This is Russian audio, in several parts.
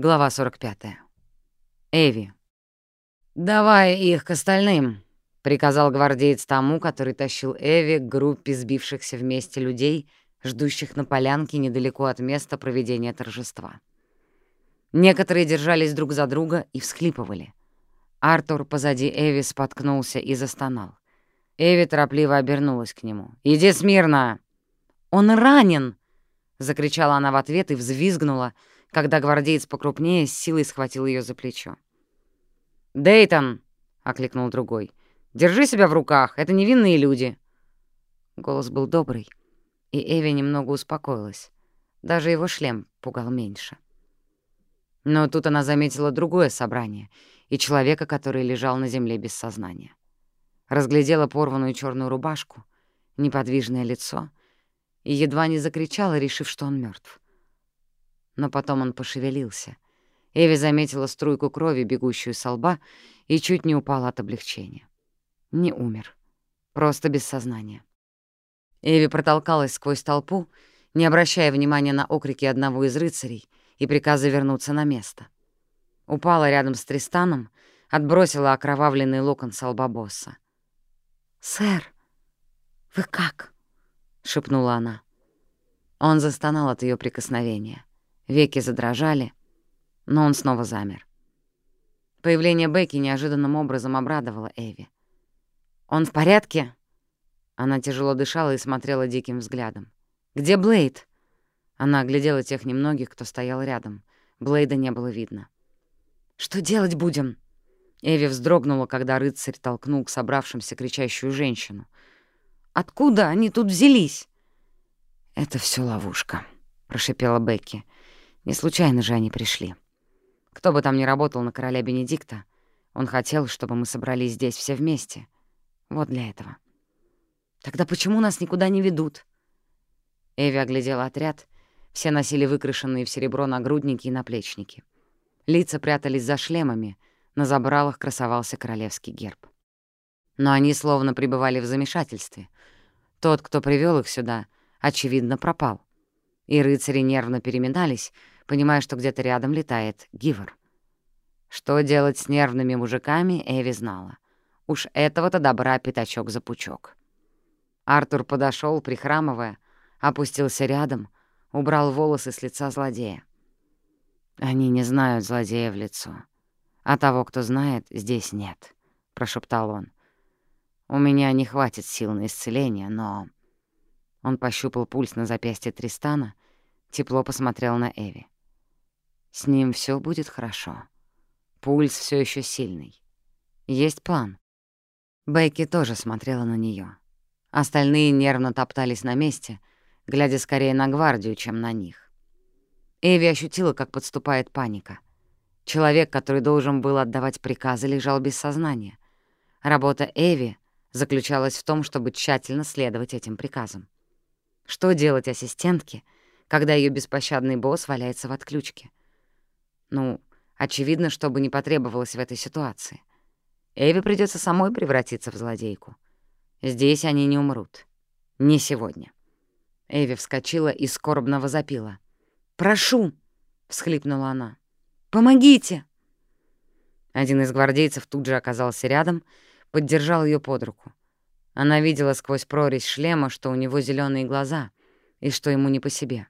Глава 45. Эви. «Давай их к остальным», — приказал гвардеец тому, который тащил Эви к группе сбившихся вместе людей, ждущих на полянке недалеко от места проведения торжества. Некоторые держались друг за друга и всхлипывали. Артур позади Эви споткнулся и застонал. Эви торопливо обернулась к нему. «Иди смирно!» «Он ранен!» — закричала она в ответ и взвизгнула, когда гвардеец покрупнее с силой схватил ее за плечо. «Дейтон!» — окликнул другой. «Держи себя в руках, это невинные люди!» Голос был добрый, и Эви немного успокоилась. Даже его шлем пугал меньше. Но тут она заметила другое собрание и человека, который лежал на земле без сознания. Разглядела порванную черную рубашку, неподвижное лицо и едва не закричала, решив, что он мертв но потом он пошевелился. Эви заметила струйку крови, бегущую со лба, и чуть не упала от облегчения. Не умер. Просто без сознания. Эви протолкалась сквозь толпу, не обращая внимания на окрики одного из рыцарей и приказы вернуться на место. Упала рядом с Тристаном, отбросила окровавленный локон со лба босса. «Сэр, вы как?» — шепнула она. Он застонал от ее прикосновения. Веки задрожали, но он снова замер. Появление Бекки неожиданным образом обрадовало Эви. «Он в порядке?» Она тяжело дышала и смотрела диким взглядом. «Где Блейд?» Она оглядела тех немногих, кто стоял рядом. Блейда не было видно. «Что делать будем?» Эви вздрогнула, когда рыцарь толкнул к собравшимся кричащую женщину. «Откуда они тут взялись?» «Это все ловушка», — прошипела Бекки. Не случайно же они пришли. Кто бы там ни работал на короля Бенедикта, он хотел, чтобы мы собрались здесь все вместе. Вот для этого. Тогда почему нас никуда не ведут? Эви оглядела отряд. Все носили выкрашенные в серебро нагрудники и наплечники. Лица прятались за шлемами, на забралах красовался королевский герб. Но они словно пребывали в замешательстве. Тот, кто привел их сюда, очевидно, пропал. И рыцари нервно переминались, понимая, что где-то рядом летает Гивер. Что делать с нервными мужиками, Эви знала. Уж этого-то добра пятачок за пучок. Артур подошел, прихрамывая, опустился рядом, убрал волосы с лица злодея. «Они не знают злодея в лицо. А того, кто знает, здесь нет», — прошептал он. «У меня не хватит сил на исцеление, но...» Он пощупал пульс на запястье Тристана, тепло посмотрел на Эви. С ним все будет хорошо. Пульс все еще сильный. Есть план. Бейки тоже смотрела на нее. Остальные нервно топтались на месте, глядя скорее на гвардию, чем на них. Эви ощутила, как подступает паника. Человек, который должен был отдавать приказы, лежал без сознания. Работа Эви заключалась в том, чтобы тщательно следовать этим приказам. Что делать ассистентке, когда ее беспощадный босс валяется в отключке? Ну, очевидно, чтобы не потребовалось в этой ситуации. Эви придется самой превратиться в злодейку. Здесь они не умрут. Не сегодня. Эви вскочила и скорбно возопила. «Прошу!» — всхлипнула она. «Помогите!» Один из гвардейцев тут же оказался рядом, поддержал ее под руку. Она видела сквозь прорезь шлема, что у него зеленые глаза и что ему не по себе.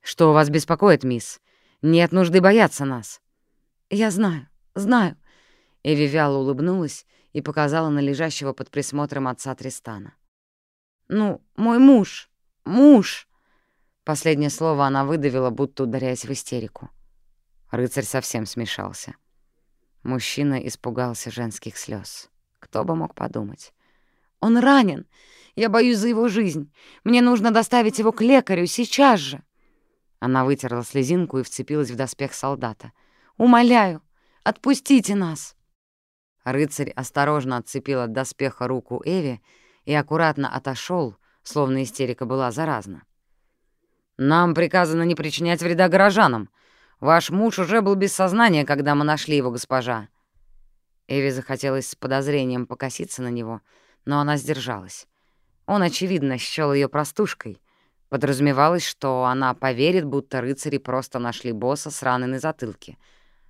«Что вас беспокоит, мисс? Нет нужды бояться нас». «Я знаю, знаю». Эви вяло улыбнулась и показала на лежащего под присмотром отца Тристана. «Ну, мой муж, муж!» Последнее слово она выдавила, будто ударяясь в истерику. Рыцарь совсем смешался. Мужчина испугался женских слез. Кто бы мог подумать. «Он ранен! Я боюсь за его жизнь! Мне нужно доставить его к лекарю сейчас же!» Она вытерла слезинку и вцепилась в доспех солдата. «Умоляю, отпустите нас!» Рыцарь осторожно отцепил от доспеха руку Эви и аккуратно отошел, словно истерика была заразна. «Нам приказано не причинять вреда горожанам. Ваш муж уже был без сознания, когда мы нашли его, госпожа». Эви захотелось с подозрением покоситься на него, но она сдержалась. Он, очевидно, счёл ее простушкой, Подразумевалось, что она поверит, будто рыцари просто нашли босса с раной на затылке.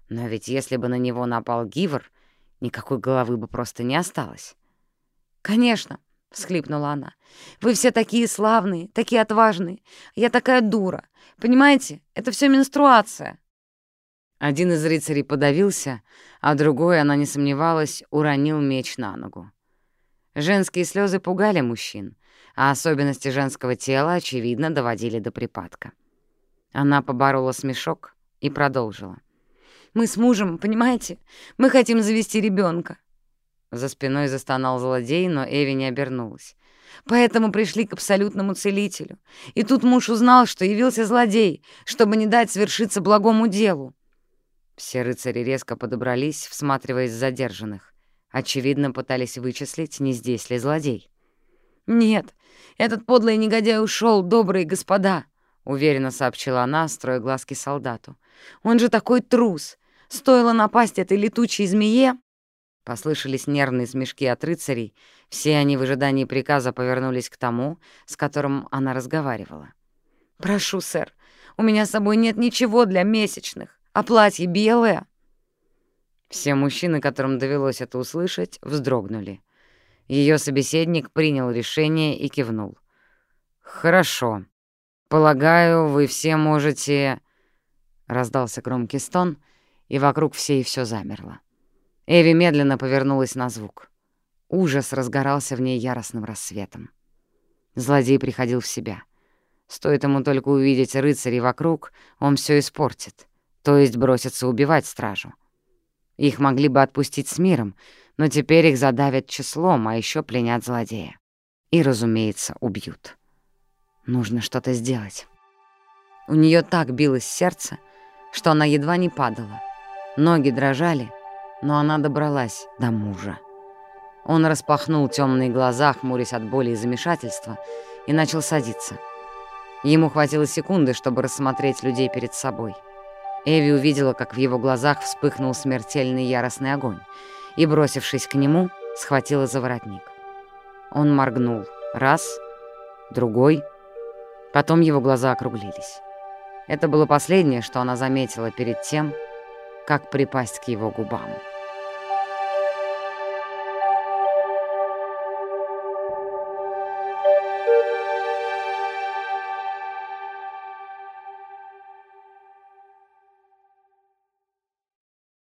Но ведь если бы на него напал Гивер, никакой головы бы просто не осталось. «Конечно», — всхлипнула она, — «вы все такие славные, такие отважные. Я такая дура. Понимаете, это все менструация». Один из рыцарей подавился, а другой, она не сомневалась, уронил меч на ногу. Женские слезы пугали мужчин, а особенности женского тела, очевидно, доводили до припадка. Она поборола смешок и продолжила. «Мы с мужем, понимаете, мы хотим завести ребенка. За спиной застонал злодей, но Эви не обернулась. Поэтому пришли к абсолютному целителю. И тут муж узнал, что явился злодей, чтобы не дать свершиться благому делу. Все рыцари резко подобрались, всматриваясь в задержанных. Очевидно, пытались вычислить, не здесь ли злодей. «Нет, этот подлый негодяй ушел, добрые господа», — уверенно сообщила она, строя глазки солдату. «Он же такой трус! Стоило напасть этой летучей змее...» Послышались нервные смешки от рыцарей. Все они в ожидании приказа повернулись к тому, с которым она разговаривала. «Прошу, сэр, у меня с собой нет ничего для месячных, а платье белое». Все мужчины, которым довелось это услышать, вздрогнули. Ее собеседник принял решение и кивнул. «Хорошо. Полагаю, вы все можете...» Раздался громкий стон, и вокруг всей все замерло. Эви медленно повернулась на звук. Ужас разгорался в ней яростным рассветом. Злодей приходил в себя. Стоит ему только увидеть рыцарей вокруг, он все испортит, то есть бросится убивать стражу. Их могли бы отпустить с миром, но теперь их задавят числом, а еще пленят злодея. И, разумеется, убьют. Нужно что-то сделать. У нее так билось сердце, что она едва не падала. Ноги дрожали — но она добралась до мужа. Он распахнул темные глаза, хмурясь от боли и замешательства, и начал садиться. Ему хватило секунды, чтобы рассмотреть людей перед собой. Эви увидела, как в его глазах вспыхнул смертельный яростный огонь, и, бросившись к нему, схватила за воротник. Он моргнул. Раз, другой. Потом его глаза округлились. Это было последнее, что она заметила перед тем, как припасть к его губам.